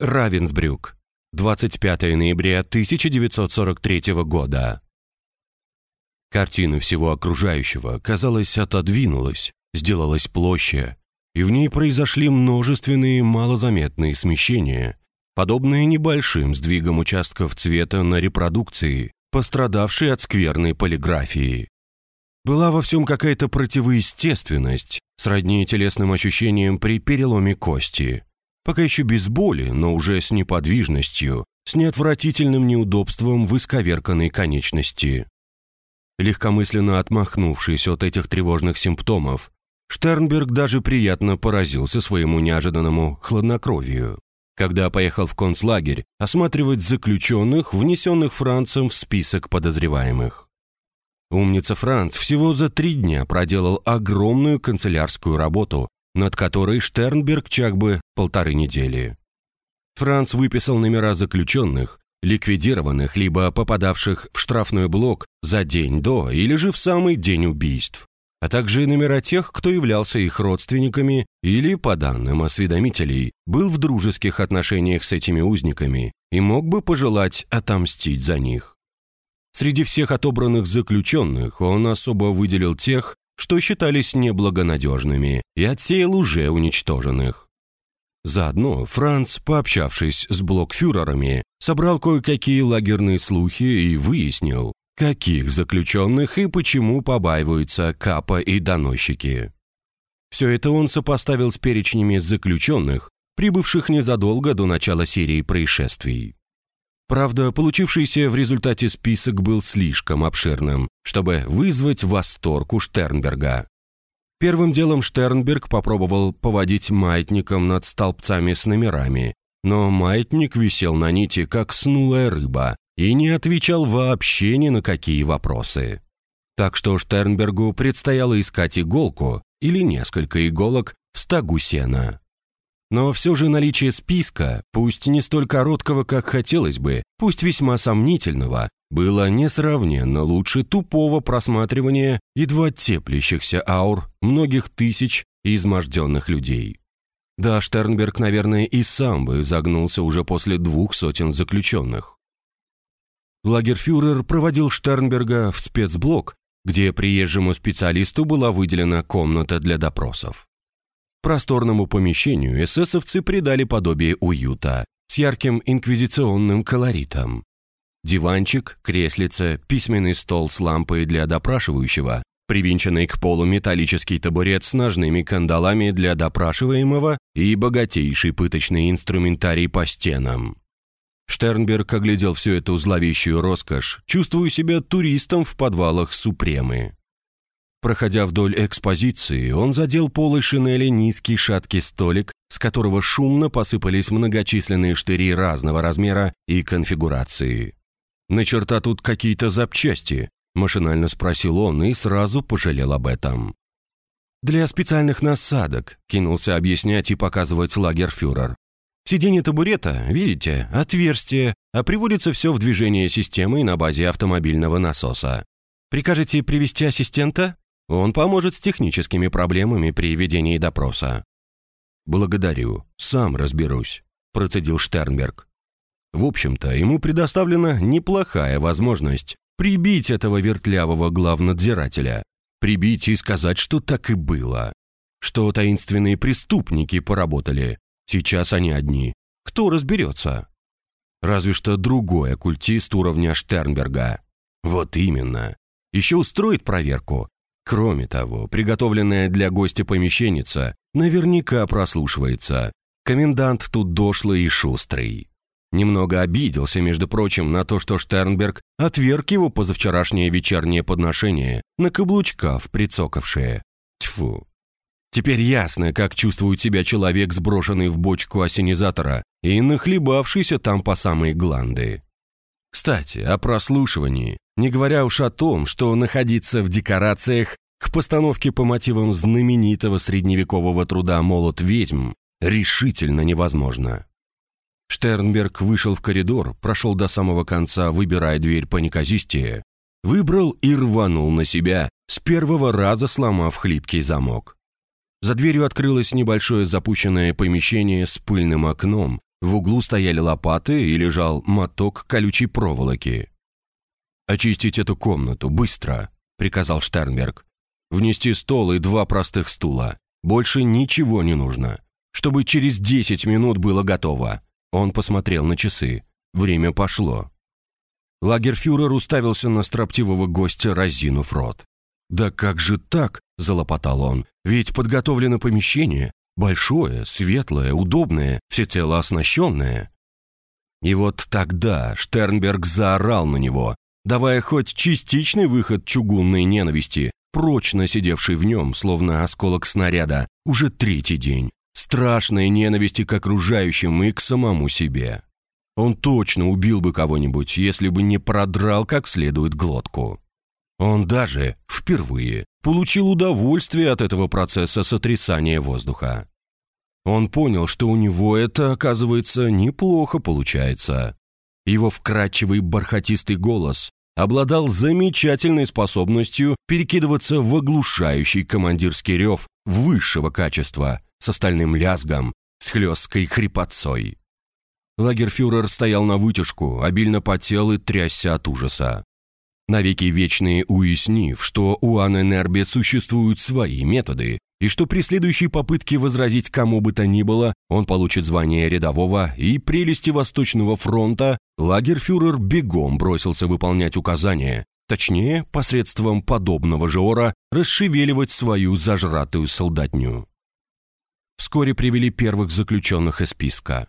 Равенсбрюк. 25 ноября 1943 года. Картина всего окружающего, казалось, отодвинулась, сделалась площадь, и в ней произошли множественные малозаметные смещения, подобные небольшим сдвигам участков цвета на репродукции, пострадавшей от скверной полиграфии. Была во всем какая-то противоестественность, сродни телесным ощущениям при переломе кости. Пока еще без боли, но уже с неподвижностью, с неотвратительным неудобством в исковерканной конечности. Легкомысленно отмахнувшись от этих тревожных симптомов, Штернберг даже приятно поразился своему неожиданному хладнокровию, когда поехал в концлагерь осматривать заключенных, внесенных Францем в список подозреваемых. Умница Франц всего за три дня проделал огромную канцелярскую работу, над которой Штернберг чак бы полторы недели. Франц выписал номера заключенных, ликвидированных либо попадавших в штрафной блок за день до или же в самый день убийств а также номера тех, кто являлся их родственниками или, по данным осведомителей, был в дружеских отношениях с этими узниками и мог бы пожелать отомстить за них. Среди всех отобранных заключенных он особо выделил тех, что считались неблагонадежными, и отсеял уже уничтоженных. Заодно Франц, пообщавшись с блокфюрерами, собрал кое-какие лагерные слухи и выяснил, каких заключенных и почему побаиваются капа и доносчики. Все это он сопоставил с перечнями заключенных, прибывших незадолго до начала серии происшествий. Правда, получившийся в результате список был слишком обширным, чтобы вызвать восторг у Штернберга. Первым делом Штернберг попробовал поводить маятником над столбцами с номерами, но маятник висел на нити, как снулая рыба, и не отвечал вообще ни на какие вопросы. Так что Штернбергу предстояло искать иголку или несколько иголок в стогу сена. Но все же наличие списка, пусть не столь короткого, как хотелось бы, пусть весьма сомнительного, было несравненно лучше тупого просматривания едва теплящихся аур многих тысяч изможденных людей. Да, Штернберг, наверное, и сам бы загнулся уже после двух сотен заключенных. Лагерфюрер проводил Штернберга в спецблок, где приезжему специалисту была выделена комната для допросов. Просторному помещению эсэсовцы придали подобие уюта с ярким инквизиционным колоритом. Диванчик, креслице, письменный стол с лампой для допрашивающего, привинченный к полу металлический табурет с ножными кандалами для допрашиваемого и богатейший пыточный инструментарий по стенам. Штернберг оглядел всю эту зловещую роскошь, чувствуя себя туристом в подвалах Супремы. Проходя вдоль экспозиции, он задел полой шинели низкий шаткий столик, с которого шумно посыпались многочисленные штыри разного размера и конфигурации. «На черта тут какие-то запчасти?» – машинально спросил он и сразу пожалел об этом. «Для специальных насадок», – кинулся объяснять и показывать лагерфюрер. Сиденье табурета, видите, отверстие, а приводится все в движение системой на базе автомобильного насоса. Прикажете привести ассистента? Он поможет с техническими проблемами при ведении допроса. «Благодарю, сам разберусь», – процедил Штернберг. В общем-то, ему предоставлена неплохая возможность прибить этого вертлявого главнадзирателя. Прибить и сказать, что так и было. Что таинственные преступники поработали, Сейчас они одни. Кто разберется? Разве что другой оккультист уровня Штернберга. Вот именно. Еще устроит проверку. Кроме того, приготовленная для гостя помещенница наверняка прослушивается. Комендант тут дошлый и шустрый. Немного обиделся, между прочим, на то, что Штернберг отверг его позавчерашнее вечернее подношение на каблучках прицокавшее. Тьфу, Теперь ясно, как чувствует себя человек, сброшенный в бочку осенизатора и нахлебавшийся там по самые гланды. Кстати, о прослушивании, не говоря уж о том, что находиться в декорациях к постановке по мотивам знаменитого средневекового труда «Молот ведьм» решительно невозможно. Штернберг вышел в коридор, прошел до самого конца, выбирая дверь по неказистее, выбрал и рванул на себя, с первого раза сломав хлипкий замок. За дверью открылось небольшое запущенное помещение с пыльным окном, В углу стояли лопаты и лежал моток колючей проволоки. «Очистить эту комнату, быстро!» — приказал Штернберг. «Внести стол и два простых стула. Больше ничего не нужно. Чтобы через десять минут было готово». Он посмотрел на часы. Время пошло. Лагерфюрер уставился на строптивого гостя, разинув рот. «Да как же так?» – залопотал он. «Ведь подготовлено помещение. Большое, светлое, удобное, всецело оснащенное». И вот тогда Штернберг заорал на него, давая хоть частичный выход чугунной ненависти, прочно сидевший в нем, словно осколок снаряда, уже третий день. Страшной ненависти к окружающим и к самому себе. Он точно убил бы кого-нибудь, если бы не продрал как следует глотку. Он даже, впервые, получил удовольствие от этого процесса сотрясания воздуха. Он понял, что у него это, оказывается, неплохо получается. Его вкрадчивый бархатистый голос обладал замечательной способностью перекидываться в оглушающий командирский рев высшего качества с остальным лязгом, с хлесткой хрипотцой. Лагерфюрер стоял на вытяжку, обильно потел и трясся от ужаса. Навеки вечные уяснив, что у Анны Нербе существуют свои методы, и что при следующей попытке возразить кому бы то ни было, он получит звание рядового и прелести Восточного фронта, лагерфюрер бегом бросился выполнять указания, точнее, посредством подобного же ора, расшевеливать свою зажратую солдатню. Вскоре привели первых заключенных из списка.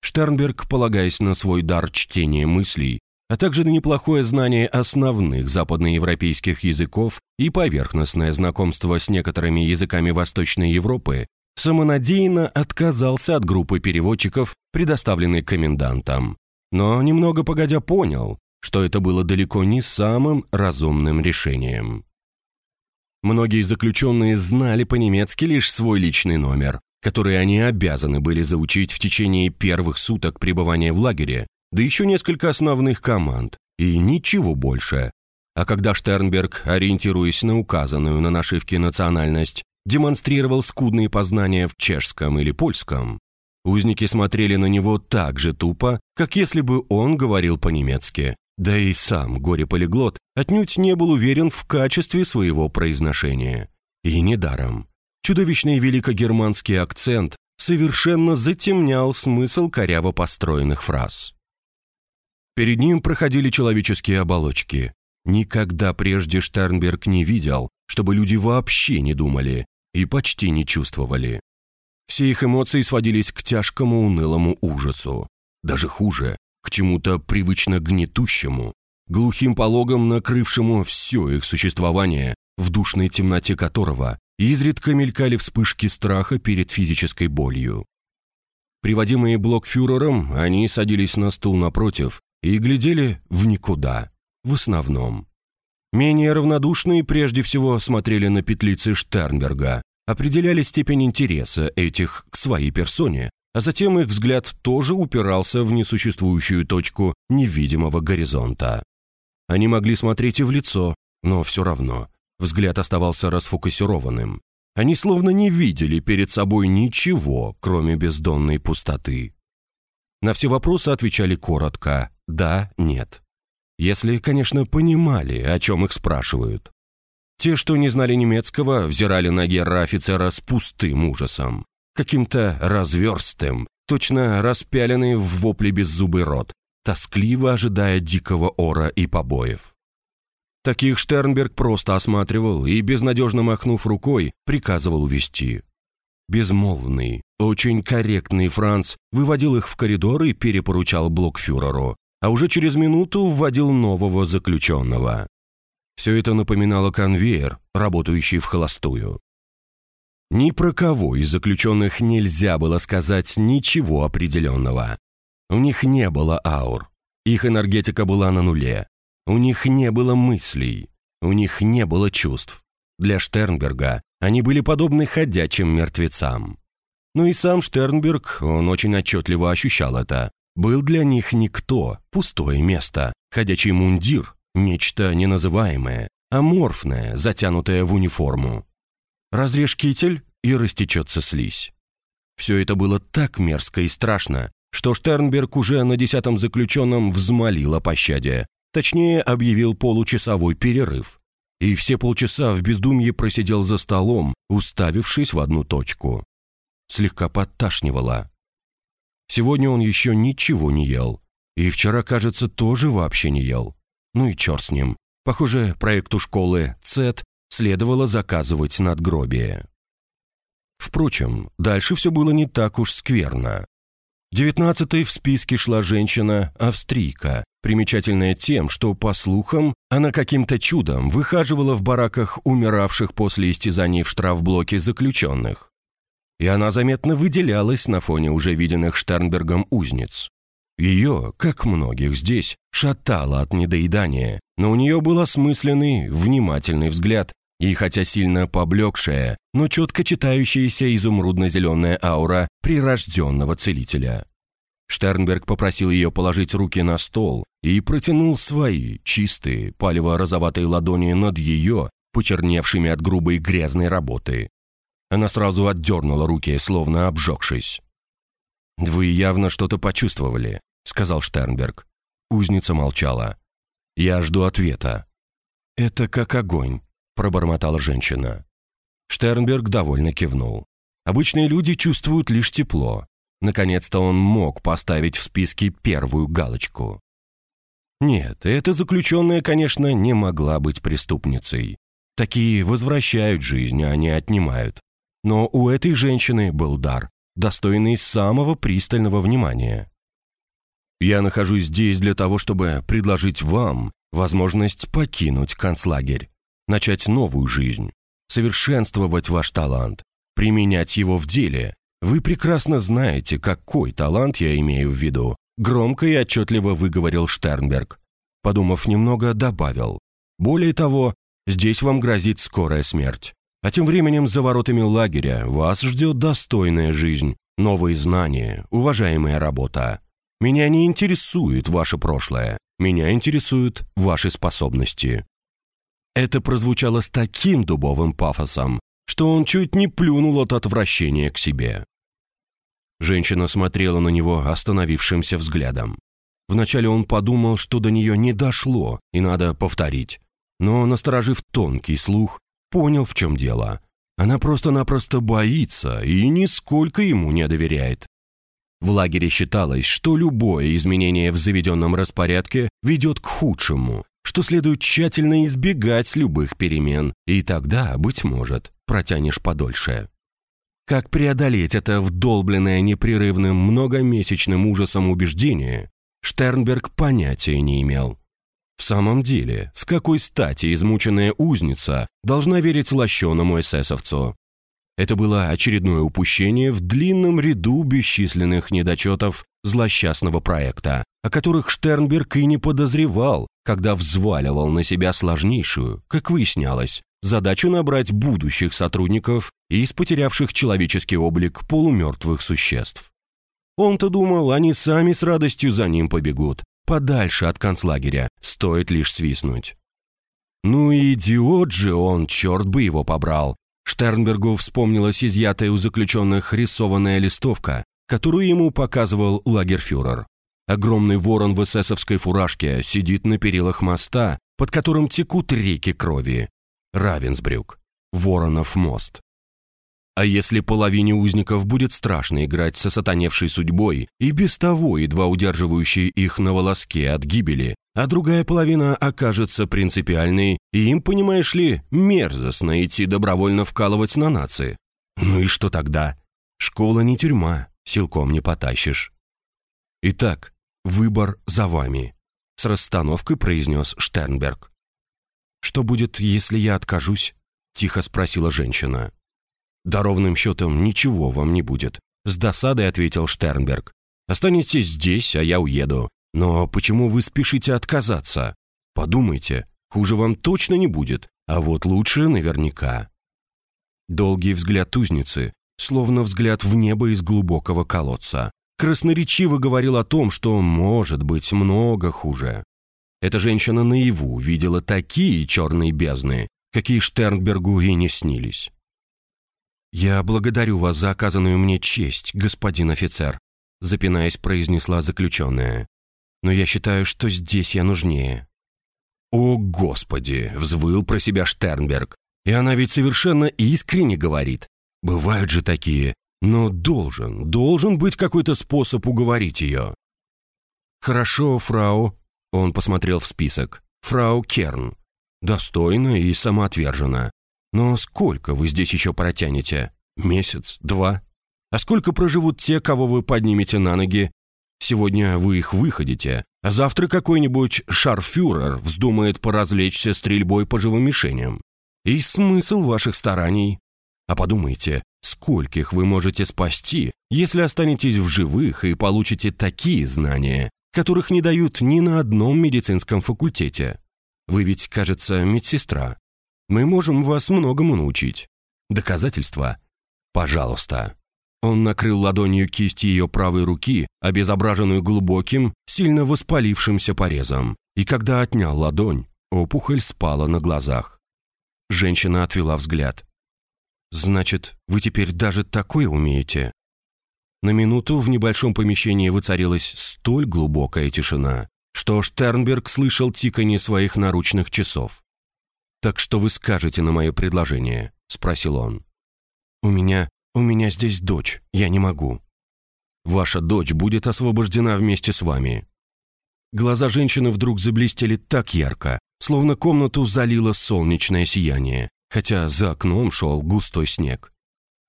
Штернберг, полагаясь на свой дар чтения мыслей, а также на неплохое знание основных западноевропейских языков и поверхностное знакомство с некоторыми языками Восточной Европы, самонадеянно отказался от группы переводчиков, предоставленной комендантом. Но немного погодя понял, что это было далеко не самым разумным решением. Многие заключенные знали по-немецки лишь свой личный номер, которые они обязаны были заучить в течение первых суток пребывания в лагере, да еще несколько основных команд, и ничего больше. А когда Штернберг, ориентируясь на указанную на нашивке национальность, демонстрировал скудные познания в чешском или польском, узники смотрели на него так же тупо, как если бы он говорил по-немецки. Да и сам горе-полиглот отнюдь не был уверен в качестве своего произношения. И недаром. Чудовищный великогерманский акцент совершенно затемнял смысл коряво построенных фраз. Перед ним проходили человеческие оболочки. Никогда прежде Штернберг не видел, чтобы люди вообще не думали и почти не чувствовали. Все их эмоции сводились к тяжкому унылому ужасу. Даже хуже, к чему-то привычно гнетущему, глухим пологом накрывшему все их существование, в душной темноте которого Изредка мелькали вспышки страха перед физической болью. Приводимые блокфюрером, они садились на стул напротив и глядели в никуда, в основном. Менее равнодушные прежде всего смотрели на петлицы Штернберга, определяли степень интереса этих к своей персоне, а затем их взгляд тоже упирался в несуществующую точку невидимого горизонта. Они могли смотреть и в лицо, но все равно Взгляд оставался расфокусированным. Они словно не видели перед собой ничего, кроме бездонной пустоты. На все вопросы отвечали коротко «да», «нет». Если, конечно, понимали, о чем их спрашивают. Те, что не знали немецкого, взирали на герра-офицера с пустым ужасом. Каким-то разверстым, точно распяленный в вопле беззубый рот, тоскливо ожидая дикого ора и побоев. Таких Штернберг просто осматривал и, безнадежно махнув рукой, приказывал увести. Безмолвный, очень корректный Франц выводил их в коридор и перепоручал блокфюреру, а уже через минуту вводил нового заключенного. Все это напоминало конвейер, работающий в холостую. Ни про кого из заключенных нельзя было сказать ничего определенного. У них не было аур. Их энергетика была на нуле. У них не было мыслей, у них не было чувств. Для Штернберга они были подобны ходячим мертвецам. Но и сам Штернберг, он очень отчетливо ощущал это, был для них никто, пустое место, ходячий мундир, нечто неназываемое, аморфное, затянутое в униформу. Разрежь китель, и растечется слизь. Все это было так мерзко и страшно, что Штернберг уже на десятом заключенном взмолил о пощаде, точнее объявил получасовой перерыв. И все полчаса в бездумье просидел за столом, уставившись в одну точку. Слегка подташнивало. Сегодня он еще ничего не ел. И вчера, кажется, тоже вообще не ел. Ну и черт с ним. Похоже, проекту школы ЦЭТ следовало заказывать надгробие. Впрочем, дальше все было не так уж скверно. Девятнадцатой в списке шла женщина-австрийка, примечательная тем, что, по слухам, она каким-то чудом выхаживала в бараках умиравших после истязаний в штрафблоке заключенных. И она заметно выделялась на фоне уже виденных Штернбергом узниц. Ее, как многих здесь, шатало от недоедания, но у нее был осмысленный, внимательный взгляд, и хотя сильно поблекшая, но четко читающаяся изумрудно-зеленая аура прирожденного целителя. Штернберг попросил ее положить руки на стол и протянул свои, чистые, палево-розоватые ладони над ее, почерневшими от грубой грязной работы. Она сразу отдернула руки, словно обжегшись. «Вы явно что-то почувствовали», — сказал Штернберг. Узница молчала. «Я жду ответа». «Это как огонь», пробормотала женщина. Штернберг довольно кивнул. Обычные люди чувствуют лишь тепло. Наконец-то он мог поставить в списке первую галочку. Нет, эта заключенная, конечно, не могла быть преступницей. Такие возвращают жизнь, а не отнимают. Но у этой женщины был дар, достойный самого пристального внимания. Я нахожусь здесь для того, чтобы предложить вам возможность покинуть концлагерь начать новую жизнь, совершенствовать ваш талант, применять его в деле. Вы прекрасно знаете, какой талант я имею в виду, громко и отчетливо выговорил Штернберг. Подумав немного, добавил. Более того, здесь вам грозит скорая смерть. А тем временем за воротами лагеря вас ждет достойная жизнь, новые знания, уважаемая работа. Меня не интересует ваше прошлое, меня интересуют ваши способности. Это прозвучало с таким дубовым пафосом, что он чуть не плюнул от отвращения к себе. Женщина смотрела на него остановившимся взглядом. Вначале он подумал, что до нее не дошло и надо повторить. Но, насторожив тонкий слух, понял, в чем дело. Она просто-напросто боится и нисколько ему не доверяет. В лагере считалось, что любое изменение в заведенном распорядке ведет к худшему, что следует тщательно избегать любых перемен, и тогда, быть может, протянешь подольше. Как преодолеть это вдолбленное непрерывным многомесячным ужасом убеждение, Штернберг понятия не имел. В самом деле, с какой стати измученная узница должна верить лощеному эсэсовцу? Это было очередное упущение в длинном ряду бесчисленных недочетов злосчастного проекта, о которых Штернберг и не подозревал, когда взваливал на себя сложнейшую, как выяснялось, задачу набрать будущих сотрудников из потерявших человеческий облик полумертвых существ. Он-то думал, они сами с радостью за ним побегут, подальше от концлагеря, стоит лишь свистнуть. Ну и идиот же он, черт бы его побрал. Штернбергу вспомнилась изъятая у заключенных рисованная листовка, которую ему показывал лагерфюрер. Огромный ворон в эсэсовской фуражке сидит на перилах моста, под которым текут реки крови. Равенсбрюк. Воронов мост. А если половине узников будет страшно играть со сатаневшей судьбой и без того едва удерживающей их на волоске от гибели, а другая половина окажется принципиальной, и им, понимаешь ли, мерзостно идти добровольно вкалывать на нации. Ну и что тогда? Школа не тюрьма, силком не потащишь. Итак, «Выбор за вами», — с расстановкой произнес Штернберг. «Что будет, если я откажусь?» — тихо спросила женщина. «Да ровным счетом ничего вам не будет», — с досадой ответил Штернберг. «Останетесь здесь, а я уеду. Но почему вы спешите отказаться? Подумайте, хуже вам точно не будет, а вот лучше наверняка». Долгий взгляд узницы, словно взгляд в небо из глубокого колодца красноречиво говорил о том, что может быть много хуже. Эта женщина наяву видела такие черные бездны, какие Штернбергу и не снились. «Я благодарю вас за оказанную мне честь, господин офицер», запинаясь, произнесла заключенная. «Но я считаю, что здесь я нужнее». «О, Господи!» — взвыл про себя Штернберг. «И она ведь совершенно искренне говорит. Бывают же такие. Но должен, должен быть какой-то способ уговорить ее». «Хорошо, фрау», — он посмотрел в список. «Фрау Керн. Достойно и самоотверженно. Но сколько вы здесь еще протянете? Месяц? Два? А сколько проживут те, кого вы поднимете на ноги? Сегодня вы их выходите, а завтра какой-нибудь шарфюрер вздумает поразвлечься стрельбой по живым мишеням. И смысл ваших стараний? А подумайте, скольких вы можете спасти, если останетесь в живых и получите такие знания, которых не дают ни на одном медицинском факультете. Вы ведь, кажется, медсестра. Мы можем вас многому научить. Доказательства? Пожалуйста. Он накрыл ладонью кисть ее правой руки, обезображенную глубоким, сильно воспалившимся порезом, и когда отнял ладонь, опухоль спала на глазах. Женщина отвела взгляд. «Значит, вы теперь даже такое умеете?» На минуту в небольшом помещении воцарилась столь глубокая тишина, что Штернберг слышал тиканье своих наручных часов. «Так что вы скажете на мое предложение?» – спросил он. «У меня «У меня здесь дочь, я не могу». «Ваша дочь будет освобождена вместе с вами». Глаза женщины вдруг заблестели так ярко, словно комнату залило солнечное сияние, хотя за окном шел густой снег.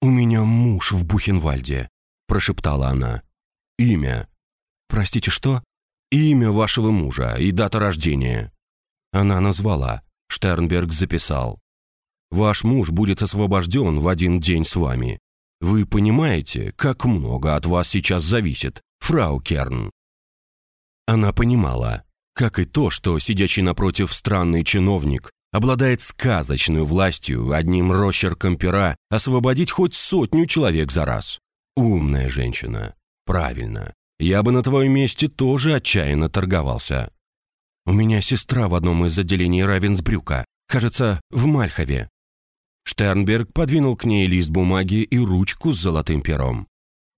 «У меня муж в Бухенвальде», – прошептала она. «Имя». «Простите, что?» «Имя вашего мужа и дата рождения». Она назвала. Штернберг записал. «Ваш муж будет освобожден в один день с вами. Вы понимаете, как много от вас сейчас зависит, фрау Керн?» Она понимала, как и то, что сидящий напротив странный чиновник обладает сказочной властью одним росчерком пера освободить хоть сотню человек за раз. Умная женщина. Правильно. Я бы на твоем месте тоже отчаянно торговался. У меня сестра в одном из отделений Равенсбрюка, кажется, в Мальхове. Штернберг подвинул к ней лист бумаги и ручку с золотым пером.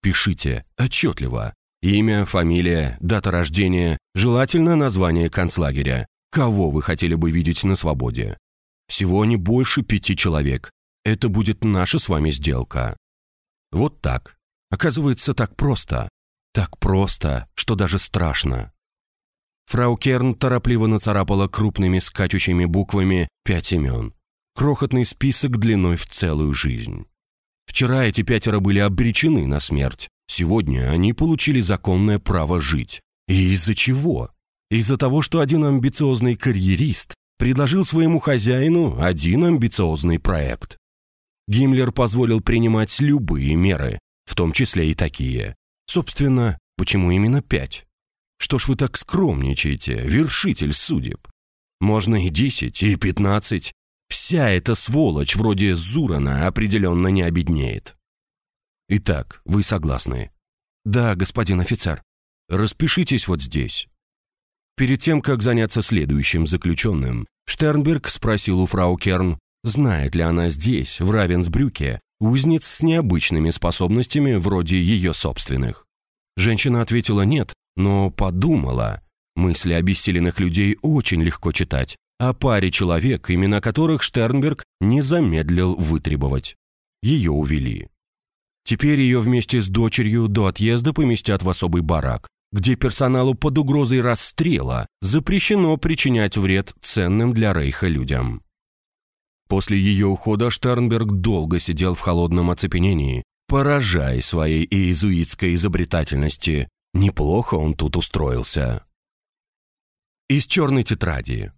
«Пишите, отчетливо. Имя, фамилия, дата рождения, желательно название концлагеря. Кого вы хотели бы видеть на свободе? Всего не больше пяти человек. Это будет наша с вами сделка». Вот так. Оказывается, так просто. Так просто, что даже страшно. Фрау Керн торопливо нацарапала крупными скачущими буквами пять имен крохотный список длиной в целую жизнь. Вчера эти пятеро были обречены на смерть. Сегодня они получили законное право жить. И из-за чего? Из-за того, что один амбициозный карьерист предложил своему хозяину один амбициозный проект. Гиммлер позволил принимать любые меры, в том числе и такие. Собственно, почему именно пять? Что ж вы так скромничаете, вершитель судеб? Можно и десять, и пятнадцать, Вся эта сволочь вроде Зурана определенно не обеднеет. Итак, вы согласны? Да, господин офицер. Распишитесь вот здесь. Перед тем, как заняться следующим заключенным, Штернберг спросил у фрау Керн, знает ли она здесь, в Равенсбрюке, узниц с необычными способностями вроде ее собственных. Женщина ответила нет, но подумала. Мысли обессиленных людей очень легко читать, о паре человек, имена которых Штернберг не замедлил вытребовать. Ее увели. Теперь ее вместе с дочерью до отъезда поместят в особый барак, где персоналу под угрозой расстрела запрещено причинять вред ценным для Рейха людям. После ее ухода Штернберг долго сидел в холодном оцепенении, поражая своей иезуитской изобретательности. Неплохо он тут устроился. Из черной тетради.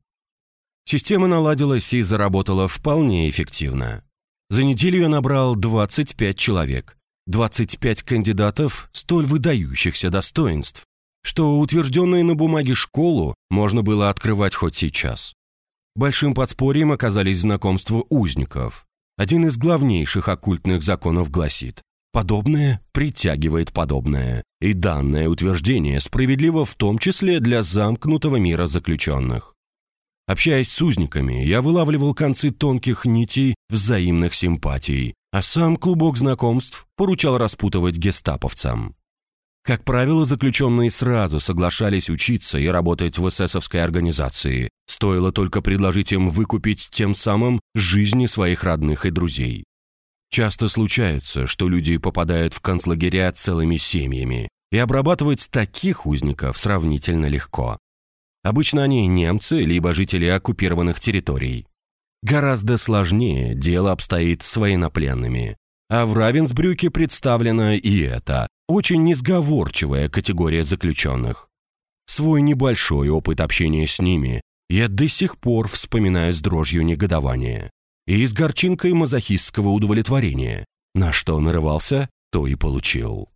Система наладилась и заработала вполне эффективно. За неделю я набрал 25 человек, 25 кандидатов столь выдающихся достоинств, что утвержденную на бумаге школу можно было открывать хоть сейчас. Большим подспорьем оказались знакомства узников. Один из главнейших оккультных законов гласит «Подобное притягивает подобное», и данное утверждение справедливо в том числе для замкнутого мира заключенных. Общаясь с узниками, я вылавливал концы тонких нитей взаимных симпатий, а сам клубок знакомств поручал распутывать гестаповцам. Как правило, заключенные сразу соглашались учиться и работать в эсэсовской организации. Стоило только предложить им выкупить тем самым жизни своих родных и друзей. Часто случается, что люди попадают в концлагеря целыми семьями, и обрабатывать таких узников сравнительно легко. Обычно они немцы, либо жители оккупированных территорий. Гораздо сложнее дело обстоит с военнопленными. А в Равенсбрюке представлена и эта, очень несговорчивая категория заключенных. Свой небольшой опыт общения с ними я до сих пор вспоминаю с дрожью негодования и с горчинкой мазохистского удовлетворения. На что нарывался, то и получил.